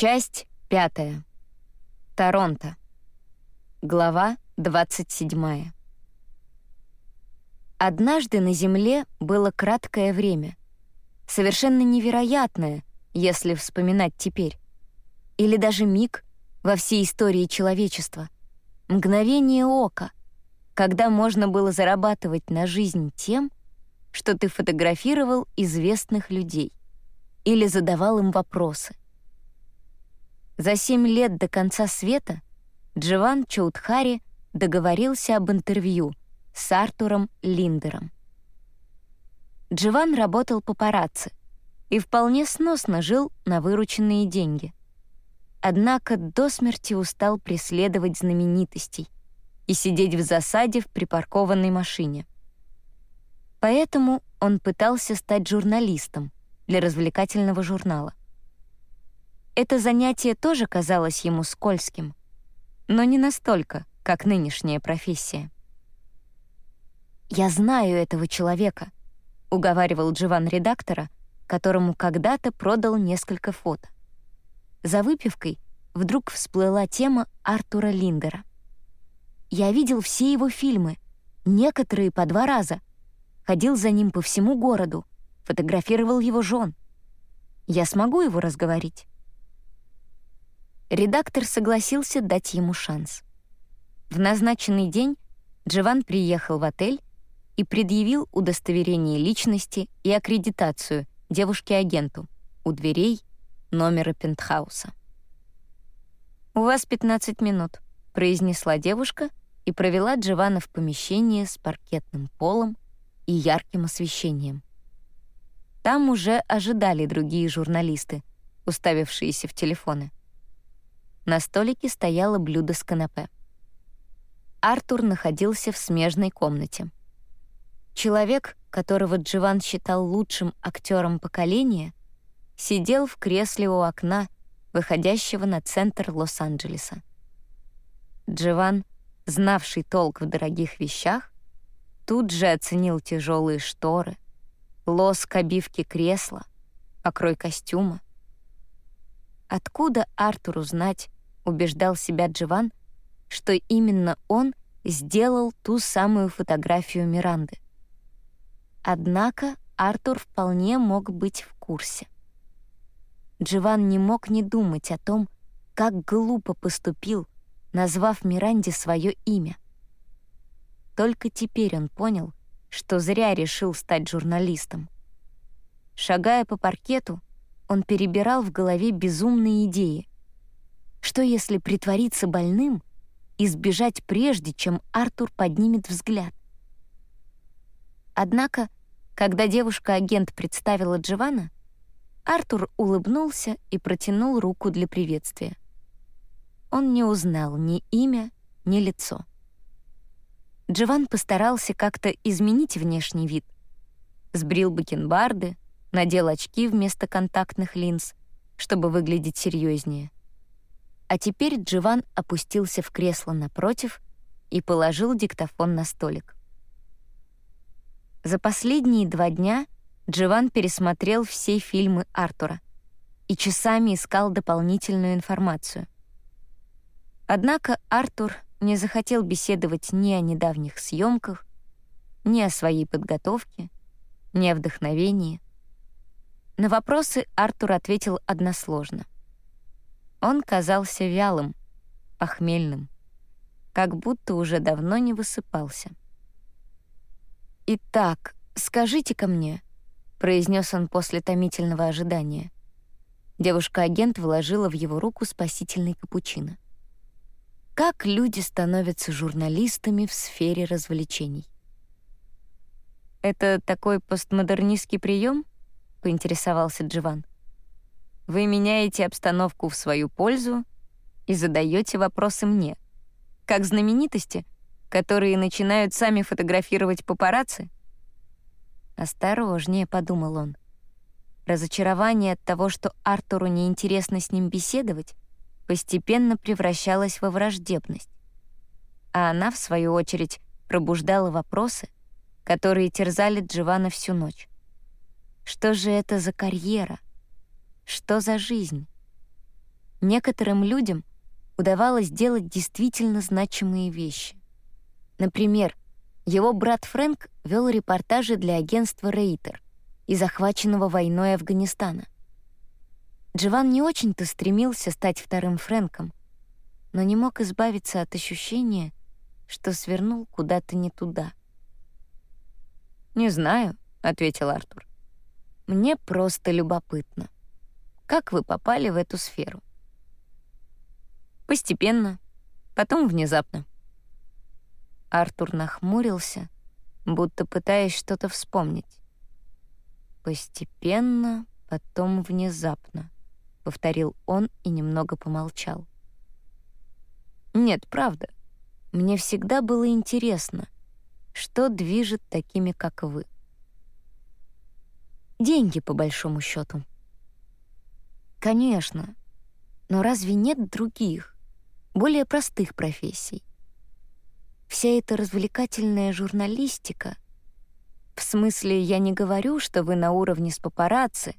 Часть пятая. Торонто. Глава 27. Однажды на Земле было краткое время, совершенно невероятное, если вспоминать теперь, или даже миг во всей истории человечества, мгновение ока, когда можно было зарабатывать на жизнь тем, что ты фотографировал известных людей или задавал им вопросы. За семь лет до конца света Джован Чоудхари договорился об интервью с Артуром Линдером. Джован работал папарацци и вполне сносно жил на вырученные деньги. Однако до смерти устал преследовать знаменитостей и сидеть в засаде в припаркованной машине. Поэтому он пытался стать журналистом для развлекательного журнала. Это занятие тоже казалось ему скользким, но не настолько, как нынешняя профессия. «Я знаю этого человека», — уговаривал Дживан редактора, которому когда-то продал несколько фото. За выпивкой вдруг всплыла тема Артура Линдера. «Я видел все его фильмы, некоторые по два раза. Ходил за ним по всему городу, фотографировал его жен. Я смогу его разговорить?» Редактор согласился дать ему шанс. В назначенный день Джован приехал в отель и предъявил удостоверение личности и аккредитацию девушке-агенту у дверей номера пентхауса. «У вас 15 минут», — произнесла девушка и провела Джована в помещение с паркетным полом и ярким освещением. Там уже ожидали другие журналисты, уставившиеся в телефоны. На столике стояло блюдо с канапе. Артур находился в смежной комнате. Человек, которого Дживан считал лучшим актером поколения, сидел в кресле у окна, выходящего на центр Лос-Анджелеса. Дживан, знавший толк в дорогих вещах, тут же оценил тяжелые шторы, лоск обивки кресла, покрой костюма. Откуда Артуру знать, убеждал себя Дживан, что именно он сделал ту самую фотографию Миранды. Однако Артур вполне мог быть в курсе. Дживан не мог не думать о том, как глупо поступил, назвав Миранде свое имя. Только теперь он понял, что зря решил стать журналистом. Шагая по паркету, он перебирал в голове безумные идеи. Что если притвориться больным и сбежать прежде, чем Артур поднимет взгляд? Однако, когда девушка-агент представила Дживана, Артур улыбнулся и протянул руку для приветствия. Он не узнал ни имя, ни лицо. Дживан постарался как-то изменить внешний вид. Сбрил бакенбарды, надел очки вместо контактных линз, чтобы выглядеть серьезнее. А теперь Дживан опустился в кресло напротив и положил диктофон на столик. За последние два дня Дживан пересмотрел все фильмы Артура и часами искал дополнительную информацию. Однако Артур не захотел беседовать ни о недавних съемках, ни о своей подготовке, ни о вдохновении — на вопросы Артур ответил односложно. Он казался вялым, похмельным, как будто уже давно не высыпался. «Итак, скажите-ка мне», — произнес он после томительного ожидания. Девушка-агент вложила в его руку спасительный капучино. «Как люди становятся журналистами в сфере развлечений?» «Это такой постмодернистский прием?» — поинтересовался Дживан. «Вы меняете обстановку в свою пользу и задаете вопросы мне, как знаменитости, которые начинают сами фотографировать папарацци?» «Осторожнее», — подумал он. Разочарование от того, что Артуру неинтересно с ним беседовать, постепенно превращалось во враждебность. А она, в свою очередь, пробуждала вопросы, которые терзали Дживана всю ночь. Что же это за карьера? Что за жизнь? некоторым людям удавалось делать действительно значимые вещи. Например, его брат Фрэнк вел репортажи для агентства «Рейтер» и захваченного войной Афганистана. Джован не очень-то стремился стать вторым Фрэнком, но не мог избавиться от ощущения, что свернул куда-то не туда. «Не знаю», — ответил Артур. «Мне просто любопытно. Как вы попали в эту сферу?» «Постепенно, потом внезапно». Артур нахмурился, будто пытаясь что-то вспомнить. «Постепенно, потом внезапно», — повторил он и немного помолчал. «Нет, правда. Мне всегда было интересно, что движет такими, как вы. Деньги, по большому счету. Конечно, но разве нет других, более простых профессий? Вся эта развлекательная журналистика — в смысле, я не говорю, что вы на уровне с папарацци.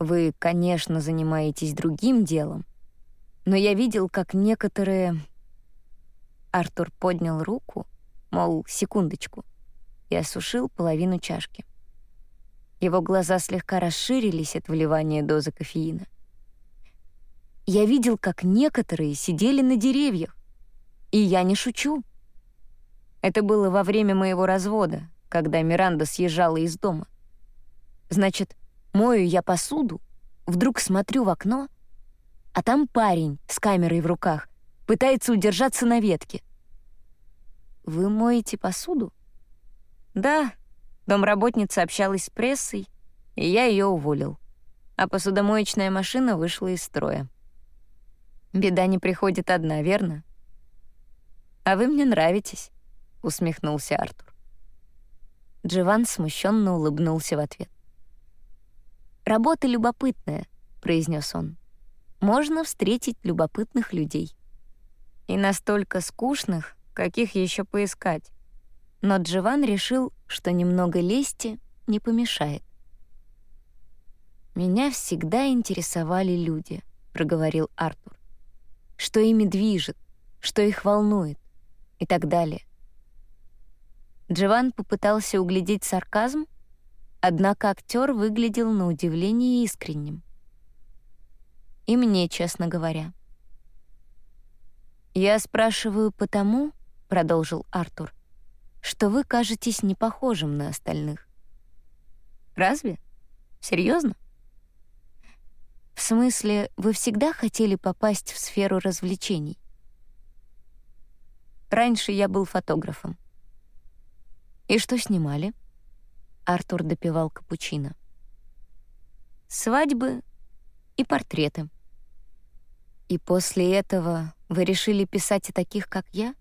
Вы, конечно, занимаетесь другим делом. Но я видел, как некоторые... Артур поднял руку, мол, секундочку, и осушил половину чашки. Его глаза слегка расширились от вливания дозы кофеина. Я видел, как некоторые сидели на деревьях. И я не шучу. Это было во время моего развода, когда Миранда съезжала из дома. Значит, мою я посуду, вдруг смотрю в окно, а там парень с камерой в руках пытается удержаться на ветке. «Вы моете посуду?» «Да», — домработница общалась с прессой, и я ее уволил. А посудомоечная машина вышла из строя. Беда не приходит одна, верно? «А вы мне нравитесь», — усмехнулся Артур. Дживан смущенно улыбнулся в ответ. «Работа любопытная», — произнес он. «Можно встретить любопытных людей. И настолько скучных, каких еще поискать. Но Дживан решил, что немного лести не помешает. «Меня всегда интересовали люди», — проговорил Артур. «Что ими движет, что их волнует и так далее. Джован попытался углядеть сарказм, однако актер выглядел на удивление искренним. И мне, честно говоря. «Я спрашиваю потому, — продолжил Артур, — что вы кажетесь не похожим на остальных». «Разве? Серьезно? «В смысле, вы всегда хотели попасть в сферу развлечений?» «Раньше я был фотографом. «И что снимали?» Артур допивал капучино. «Свадьбы и портреты». «И после этого вы решили писать о таких, как я?»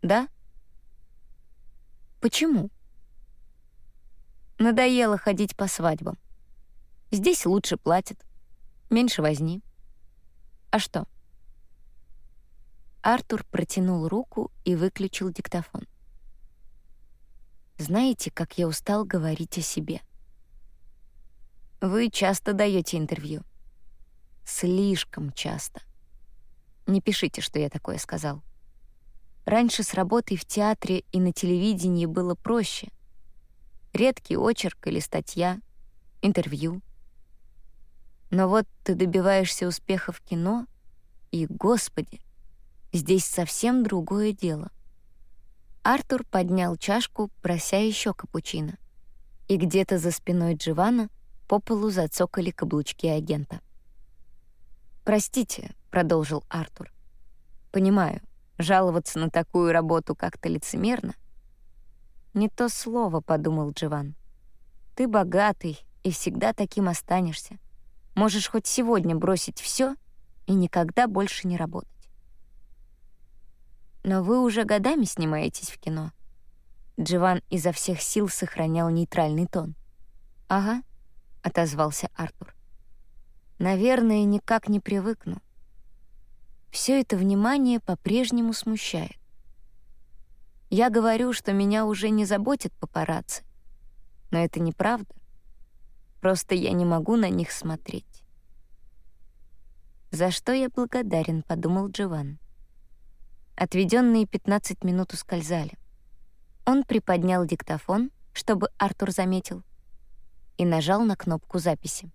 «Да». «Почему?» «Надоело ходить по свадьбам. Здесь лучше платят, меньше возни. А что?» Артур протянул руку и выключил диктофон. Знаете, как я устал говорить о себе? Вы часто даете интервью. Слишком часто. Не пишите, что я такое сказал. Раньше с работой в театре и на телевидении было проще. Редкий очерк или статья, интервью. Но вот ты добиваешься успеха в кино, и, господи, здесь совсем другое дело. Артур поднял чашку, прося еще капучино. И где-то за спиной Дживана по полу зацокали каблучки агента. «Простите», — продолжил Артур. «Понимаю, жаловаться на такую работу как-то лицемерно». «Не то слово», — подумал Дживан. «Ты богатый и всегда таким останешься. Можешь хоть сегодня бросить все и никогда больше не работать. Но вы уже годами снимаетесь в кино. Дживан изо всех сил сохранял нейтральный тон. «Ага», — отозвался Артур. «Наверное, никак не привыкну. Все это внимание по-прежнему смущает. Я говорю, что меня уже не заботит папарацци. Но это неправда. Просто я не могу на них смотреть. «За что я благодарен», — подумал Джован. Отведенные 15 минут ускользали. Он приподнял диктофон, чтобы Артур заметил, и нажал на кнопку записи.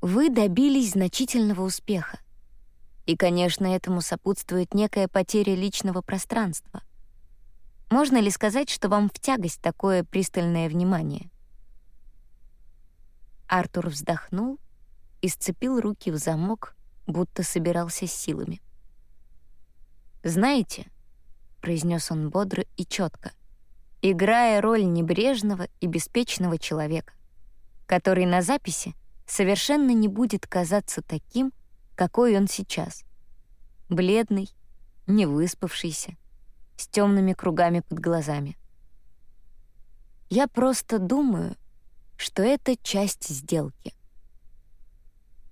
Вы добились значительного успеха. И, конечно, этому сопутствует некая потеря личного пространства. Можно ли сказать, что вам в тягость такое пристальное внимание? Артур вздохнул и сцепил руки в замок, будто собирался с силами. «Знаете», — произнес он бодро и четко, играя роль небрежного и беспечного человека, который на записи совершенно не будет казаться таким, какой он сейчас. Бледный, невыспавшийся, с темными кругами под глазами. Я просто думаю, что это часть сделки.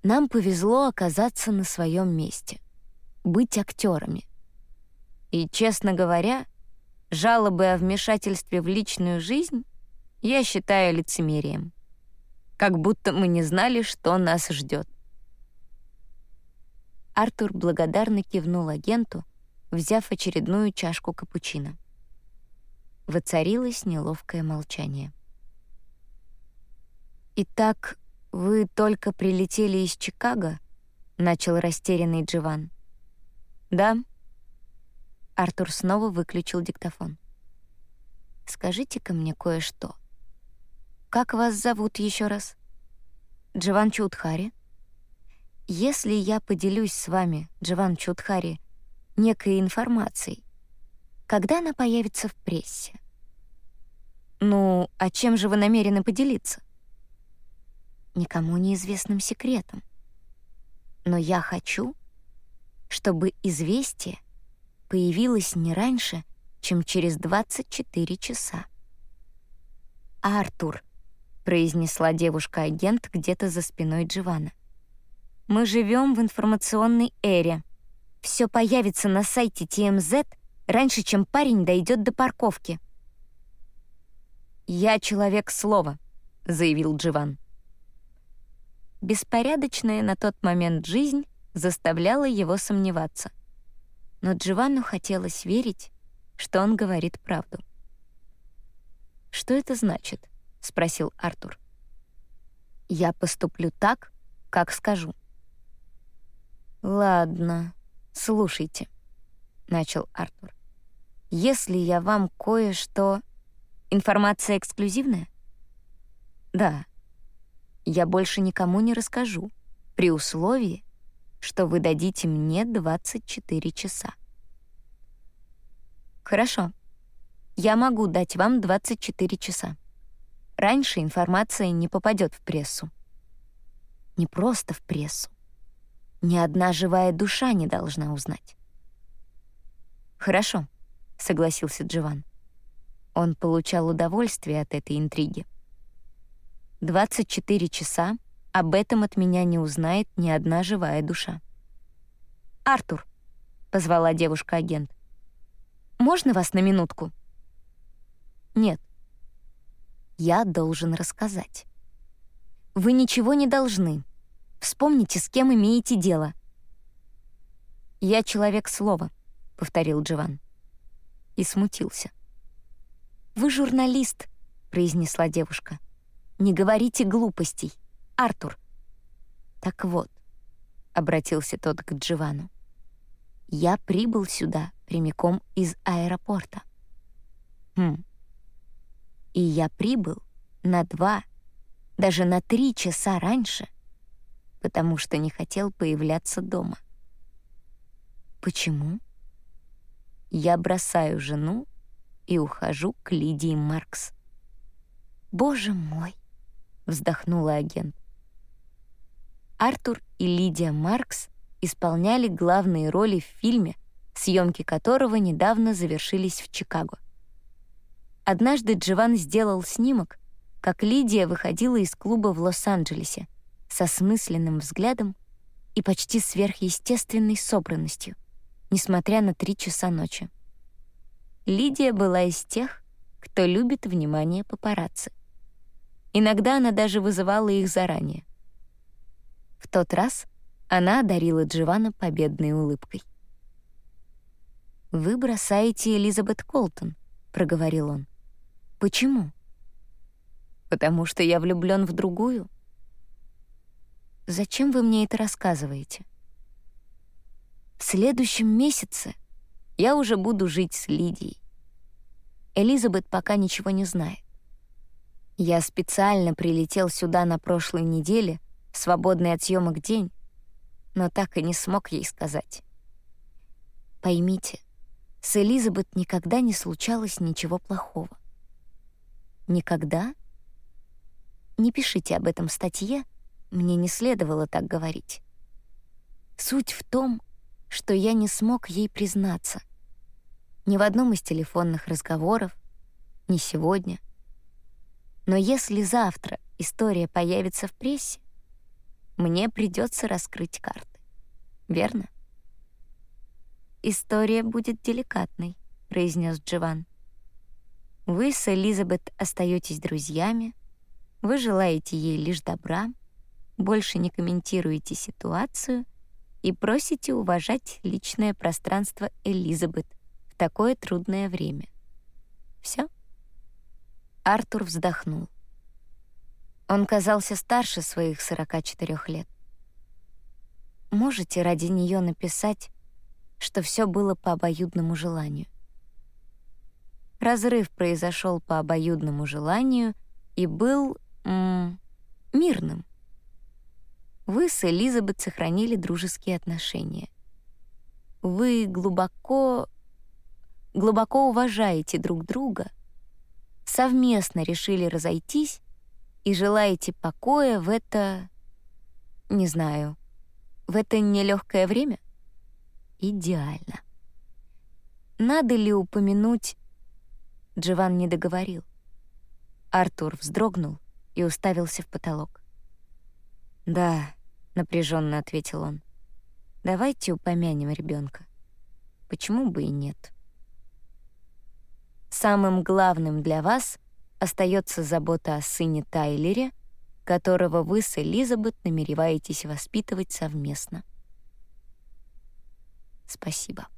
Нам повезло оказаться на своем месте, быть актерами. И, честно говоря, жалобы о вмешательстве в личную жизнь я считаю лицемерием. Как будто мы не знали, что нас ждет. Артур благодарно кивнул агенту, взяв очередную чашку капучино. Воцарилось неловкое молчание. «Итак, вы только прилетели из Чикаго?» — начал растерянный Дживан. «Да». Артур снова выключил диктофон. «Скажите-ка мне кое-что. Как вас зовут еще раз?» «Дживан Чудхари?» «Если я поделюсь с вами, Дживан Чудхари, некой информацией, когда она появится в прессе?» «Ну, а чем же вы намерены поделиться?» никому неизвестным секретом. Но я хочу, чтобы известие появилось не раньше, чем через 24 часа. «Артур», — произнесла девушка-агент где-то за спиной Дживана. «Мы живем в информационной эре. Все появится на сайте TMZ раньше, чем парень дойдет до парковки». «Я человек слова», — заявил Дживан. Беспорядочная на тот момент жизнь заставляла его сомневаться. Но Джованну хотелось верить, что он говорит правду. «Что это значит?» — спросил Артур. «Я поступлю так, как скажу». «Ладно, слушайте», — начал Артур. «Если я вам кое-что... Информация эксклюзивная?» «Да, я больше никому не расскажу, при условии, что вы дадите мне 24 часа. Хорошо. Я могу дать вам 24 часа. Раньше информация не попадет в прессу. Не просто в прессу. Ни одна живая душа не должна узнать. «Хорошо», — согласился Джован. Он получал удовольствие от этой интриги. 24 часа об этом от меня не узнает ни одна живая душа. «Артур», — позвала девушка-агент, — «можно вас на минутку?» «Нет. Я должен рассказать. Вы ничего не должны. Вспомните, с кем имеете дело». «Я человек слова», — повторил Джован. И смутился. «Вы журналист», — произнесла девушка. Не говорите глупостей. Артур. Так вот, обратился тот к Дживану. Я прибыл сюда прямиком из аэропорта. Хм. И я прибыл на два, даже на три часа раньше, потому что не хотел появляться дома. Почему? Я бросаю жену и ухожу к Лидии Маркс. Боже мой! вздохнула агент. Артур и Лидия Маркс исполняли главные роли в фильме, съемки которого недавно завершились в Чикаго. Однажды Джован сделал снимок, как Лидия выходила из клуба в Лос-Анджелесе со смысленным взглядом и почти сверхъестественной собранностью, несмотря на три часа ночи. Лидия была из тех, кто любит внимание папарацци. Иногда она даже вызывала их заранее. В тот раз она одарила Дживана победной улыбкой. «Вы бросаете Элизабет Колтон», — проговорил он. «Почему?» «Потому что я влюблён в другую». «Зачем вы мне это рассказываете?» «В следующем месяце я уже буду жить с Лидией. Элизабет пока ничего не знает. Я специально прилетел сюда на прошлой неделе, свободный от съемок день, но так и не смог ей сказать. Поймите, с Элизабет никогда не случалось ничего плохого. Никогда? Не пишите об этом в статье, мне не следовало так говорить. Суть в том, что я не смог ей признаться. Ни в одном из телефонных разговоров, ни сегодня. Но если завтра история появится в прессе, мне придется раскрыть карты. Верно? «История будет деликатной», — произнес Джован. «Вы с Элизабет остаетесь друзьями, вы желаете ей лишь добра, больше не комментируете ситуацию и просите уважать личное пространство Элизабет в такое трудное время. Все? Артур вздохнул. Он казался старше своих 44 лет. Можете ради нее написать, что все было по обоюдному желанию. Разрыв произошел по обоюдному желанию и был м, мирным. Вы с Элизабет сохранили дружеские отношения. Вы глубоко, глубоко уважаете друг друга, совместно решили разойтись и желаете покоя в это, не знаю, в это нелегкое время? Идеально. Надо ли упомянуть... Джован не договорил. Артур вздрогнул — и уставился в потолок. «Да», — напряженно ответил он, — «давайте упомянем ребенка. Почему бы и нет?» Самым главным для вас остается забота о сыне Тайлере, которого вы с Элизабет намереваетесь воспитывать совместно. Спасибо.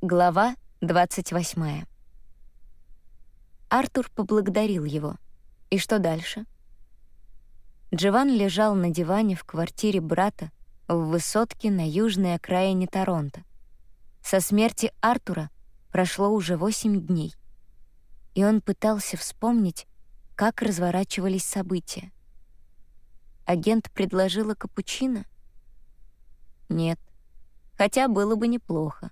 Глава 28. Артур поблагодарил его — и что дальше? Джован лежал на диване в квартире брата в высотке на южной окраине Торонто. Со смерти Артура прошло уже восемь дней, и он пытался вспомнить, как разворачивались события. Агент предложила капучино? Нет, хотя было бы неплохо.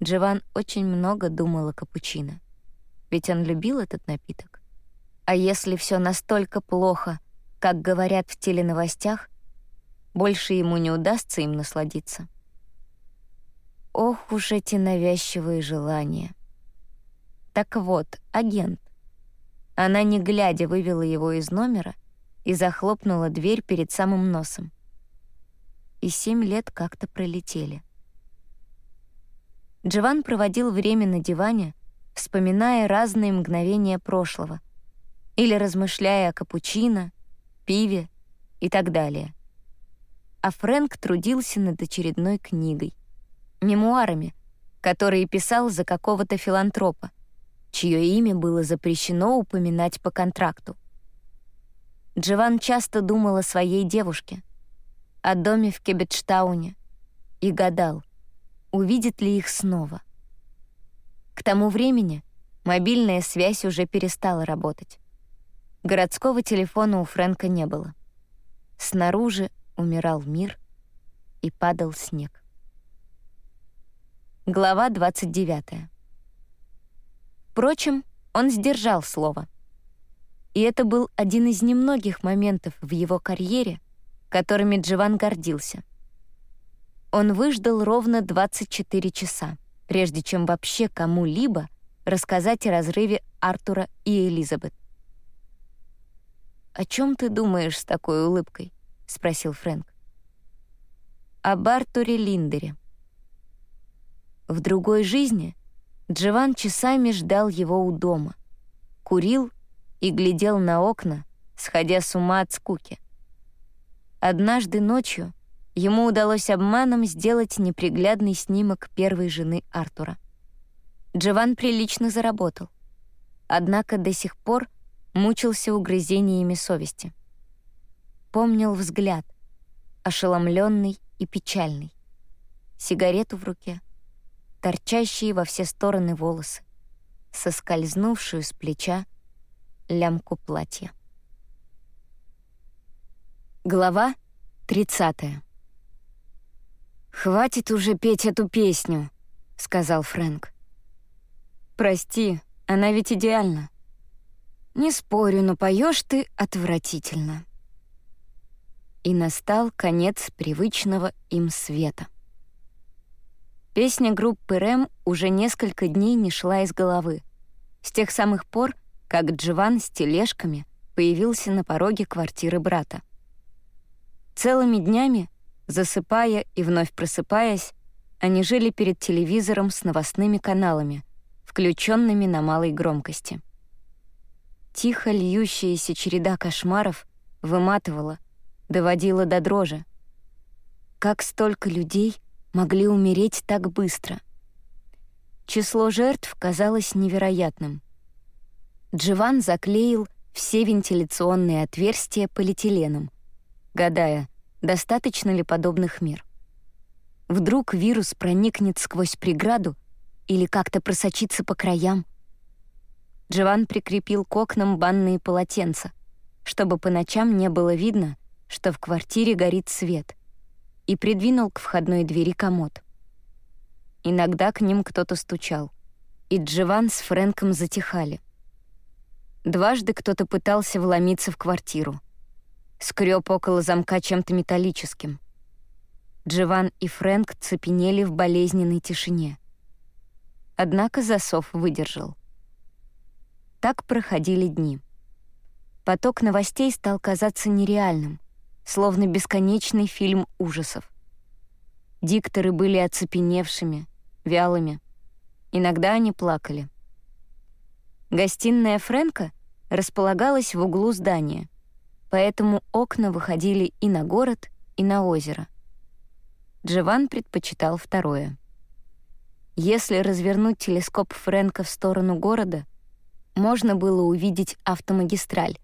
Джован очень много думал о капучино, ведь он любил этот напиток. А если все настолько плохо, как говорят в теленовостях, больше ему не удастся им насладиться. Ох уж эти навязчивые желания. Так вот, агент. Она, не глядя, вывела его из номера и захлопнула дверь перед самым носом. И семь лет как-то пролетели. Джован проводил время на диване, вспоминая разные мгновения прошлого, или размышляя о капучино, пиве и так далее. А Фрэнк трудился над очередной книгой, мемуарами, которые писал за какого-то филантропа, чье имя было запрещено упоминать по контракту. Джован часто думал о своей девушке, о доме в Кебетштауне и гадал, увидит ли их снова. К тому времени мобильная связь уже перестала работать. Городского телефона у Фрэнка не было. Снаружи умирал мир и падал снег. Глава 29. Впрочем, он сдержал слово. И это был один из немногих моментов в его карьере, которыми Джован гордился. Он выждал ровно 24 часа, прежде чем вообще кому-либо рассказать о разрыве Артура и Элизабет. «О чем ты думаешь с такой улыбкой?» — спросил Фрэнк. «Об Артуре Линдере». В другой жизни Джован часами ждал его у дома, курил и глядел на окна, сходя с ума от скуки. Однажды ночью ему удалось обманом сделать неприглядный снимок первой жены Артура. Джован прилично заработал, однако до сих пор мучился угрызениями совести. Помнил взгляд, ошеломленный и печальный, сигарету в руке, торчащие во все стороны волосы, соскользнувшую с плеча лямку платья. Глава 30 «Хватит уже петь эту песню», — сказал Фрэнк. «Прости, она ведь идеальна». «Не спорю, но поешь ты отвратительно». И настал конец привычного им света. Песня группы «Рэм» уже несколько дней не шла из головы. С тех самых пор, как Джован с тележками появился на пороге квартиры брата. Целыми днями, засыпая и вновь просыпаясь, они жили перед телевизором с новостными каналами, включенными на малой громкости. Тихо льющаяся череда кошмаров выматывала, доводила до дрожи. Как столько людей могли умереть так быстро? Число жертв казалось невероятным. Дживан заклеил все вентиляционные отверстия полиэтиленом, гадая, достаточно ли подобных мер. Вдруг вирус проникнет сквозь преграду или как-то просочится по краям. Джован прикрепил к окнам банные полотенца, чтобы по ночам не было видно, что в квартире горит свет, и придвинул к входной двери комод. Иногда к ним кто-то стучал, и Джован с Фрэнком затихали. Дважды кто-то пытался вломиться в квартиру. Скрёб около замка чем-то металлическим. Джован и Фрэнк цепенели в болезненной тишине. Однако засов выдержал. Так проходили дни. Поток новостей стал казаться нереальным, словно бесконечный фильм ужасов. Дикторы были оцепеневшими, вялыми. Иногда они плакали. Гостиная Фрэнка располагалась в углу здания, поэтому окна выходили и на город, и на озеро. Джован предпочитал второе. Если развернуть телескоп Фрэнка в сторону города, можно было увидеть автомагистраль,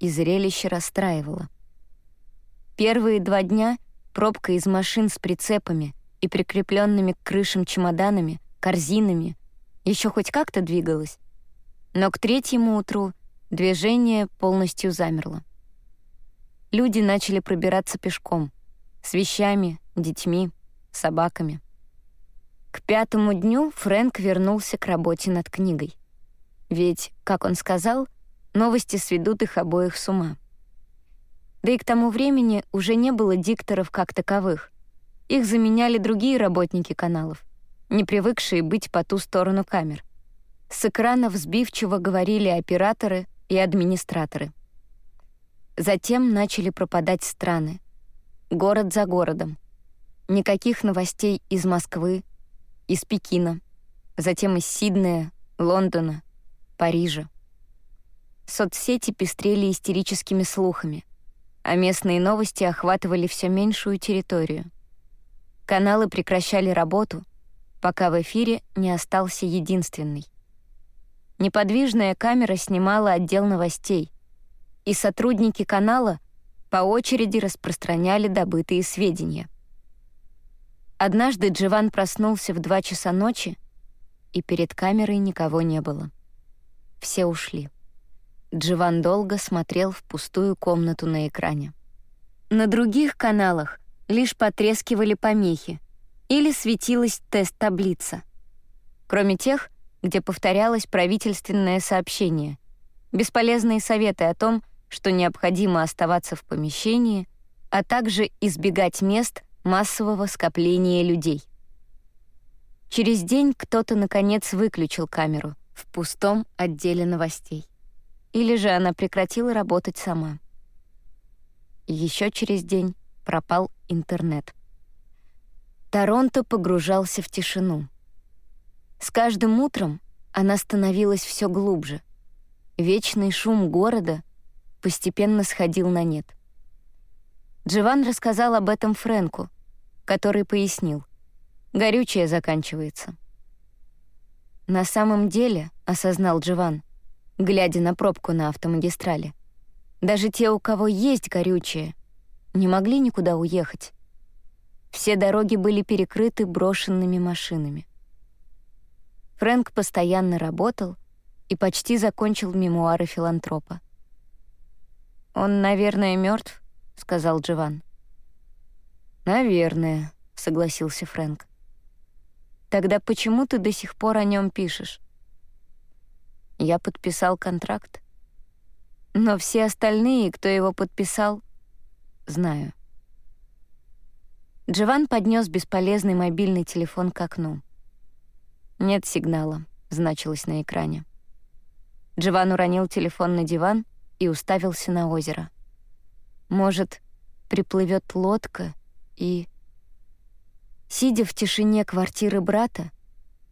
и зрелище расстраивало. Первые два дня пробка из машин с прицепами и прикрепленными к крышам чемоданами, корзинами еще хоть как-то двигалась. Но к третьему утру движение полностью замерло. Люди начали пробираться пешком, с вещами, детьми, собаками. К пятому дню Фрэнк вернулся к работе над книгой. Ведь, как он сказал, новости сведут их обоих с ума. Да и к тому времени уже не было дикторов как таковых. Их заменяли другие работники каналов, не привыкшие быть по ту сторону камер. С экранов сбивчиво говорили операторы и администраторы. Затем начали пропадать страны. Город за городом. Никаких новостей из Москвы, из Пекина, затем из Сиднея, Лондона, Парижа. Соцсети пестрели истерическими слухами — а местные новости охватывали все меньшую территорию. Каналы прекращали работу, пока в эфире не остался единственный. Неподвижная камера снимала отдел новостей, и сотрудники канала по очереди распространяли добытые сведения. Однажды Дживан проснулся в два часа ночи, и перед камерой никого не было. Все ушли. Дживан долго смотрел в пустую комнату на экране. На других каналах лишь потрескивали помехи или светилась тест-таблица. Кроме тех, где повторялось правительственное сообщение, бесполезные советы о том, что необходимо оставаться в помещении, а также избегать мест массового скопления людей. Через день кто-то, наконец, выключил камеру в пустом отделе новостей. Или же она прекратила работать сама. Еще через день пропал интернет. Торонто погружался в тишину. С каждым утром она становилась все глубже. Вечный шум города постепенно сходил на нет. Дживан рассказал об этом Фрэнку, который пояснил. Горючее заканчивается. На самом деле, осознал Дживан, глядя на пробку на автомагистрали, даже те, у кого есть горючее, не могли никуда уехать. Все дороги были перекрыты брошенными машинами. Фрэнк постоянно работал и почти закончил мемуары филантропа. «Он, наверное, мертв, сказал Дживан. «Наверное», — согласился Фрэнк. «Тогда почему ты до сих пор о нем пишешь?» «Я подписал контракт. Но все остальные, кто его подписал, знаю». Дживан поднес бесполезный мобильный телефон к окну. «Нет сигнала», — значилось на экране. Дживан уронил телефон на диван и уставился на озеро. Может, приплывет лодка и... Сидя в тишине квартиры брата,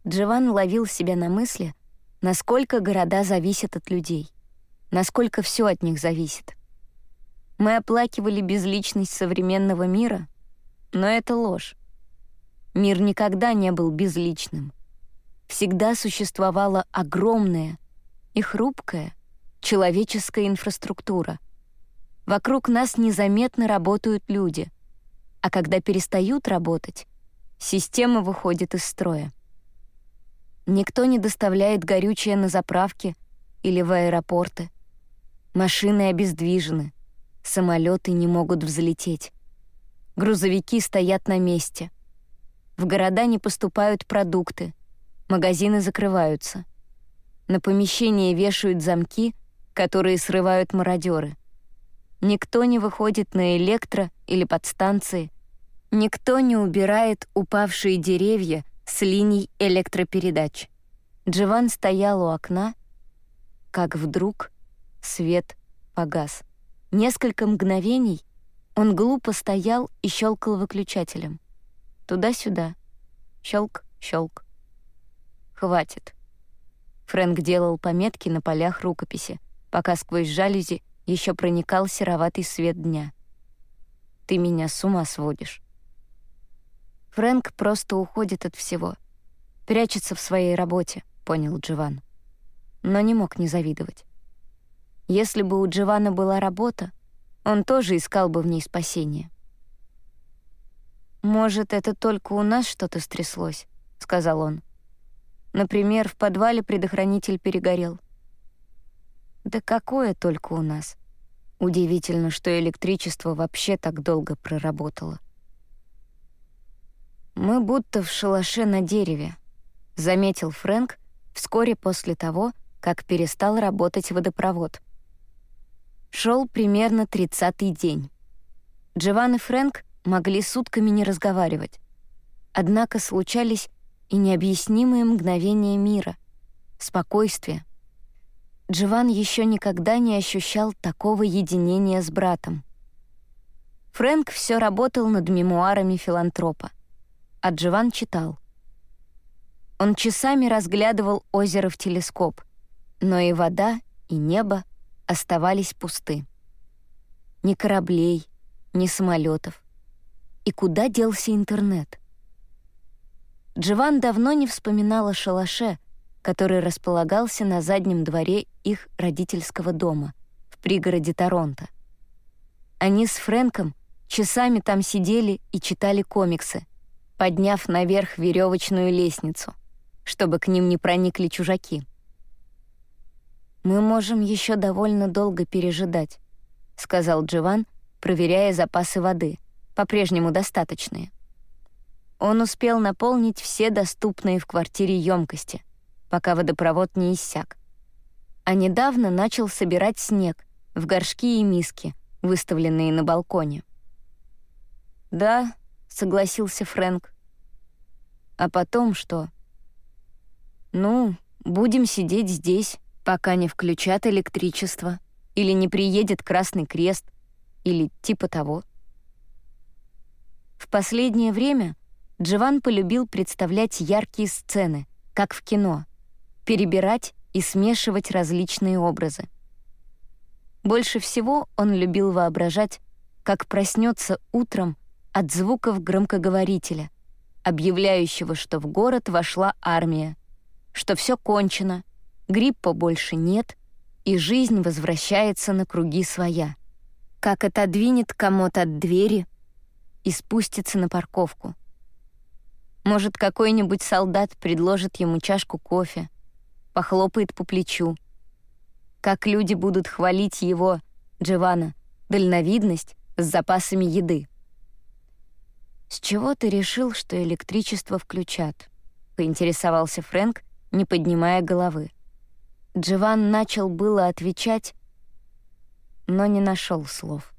Джован ловил себя на мысли, насколько города зависят от людей, насколько все от них зависит. Мы оплакивали безличность современного мира, но это ложь. Мир никогда не был безличным. Всегда существовала огромная и хрупкая человеческая инфраструктура. Вокруг нас незаметно работают люди, а когда перестают работать, система выходит из строя. Никто не доставляет горючее на заправки или в аэропорты. Машины обездвижены, самолеты не могут взлететь. Грузовики стоят на месте. В города не поступают продукты, магазины закрываются. На помещения вешают замки, которые срывают мародеры. Никто не выходит на электро или подстанции, никто не убирает упавшие деревья с линий электропередач. Дживан стоял у окна, как вдруг свет погас. Несколько мгновений он глупо стоял и щелкал выключателем. Туда-сюда. Щелк, щелк. Хватит. Фрэнк делал пометки на полях рукописи, пока сквозь жалюзи еще проникал сероватый свет дня. «Ты меня с ума сводишь». Фрэнк просто уходит от всего. Прячется в своей работе, понял Дживан. Но не мог не завидовать. Если бы у Дживана была работа, он тоже искал бы в ней спасение. «Может, это только у нас что-то стряслось», — сказал он. «Например, в подвале предохранитель перегорел. Да какое только у нас. Удивительно, что электричество вообще так долго проработало. «Мы будто в шалаше на дереве», — заметил Фрэнк вскоре после того, как перестал работать водопровод. Шел примерно тридцатый день. Джован и Фрэнк могли сутками не разговаривать. Однако случались и необъяснимые мгновения мира, спокойствия, Дживан еще никогда не ощущал такого единения с братом. Фрэнк все работал над мемуарами филантропа, а Дживан читал. Он часами разглядывал озеро в телескоп, но и вода, и небо оставались пусты. Ни кораблей, ни самолетов. И куда делся интернет? Дживан давно не вспоминал о шалаше, который располагался на заднем дворе их родительского дома в пригороде Торонто. Они с Фрэнком часами там сидели и читали комиксы, подняв наверх веревочную лестницу, чтобы к ним не проникли чужаки. «Мы можем еще довольно долго пережидать», — сказал Дживан, проверяя запасы воды, по-прежнему достаточные. Он успел наполнить все доступные в квартире емкости — пока водопровод не иссяк. А недавно начал собирать снег в горшки и миски, выставленные на балконе. «Да», — согласился Фрэнк. «А потом что?» «Ну, будем сидеть здесь, пока не включат электричество, или не приедет Красный Крест, или типа того». В последнее время Джован полюбил представлять яркие сцены, как в кино — перебирать и смешивать различные образы. Больше всего он любил воображать, как проснется утром от звуков громкоговорителя, объявляющего, что в город вошла армия, что все кончено, гриппа больше нет, и жизнь возвращается на круги своя. Как отодвинет комод от двери и спустится на парковку. Может, какой-нибудь солдат предложит ему чашку кофе, похлопает по плечу. Как люди будут хвалить его, Дживана, дальновидность с запасами еды. «С чего ты решил, что электричество включат?» — поинтересовался Фрэнк, не поднимая головы. Дживан начал было отвечать, но не нашел слов.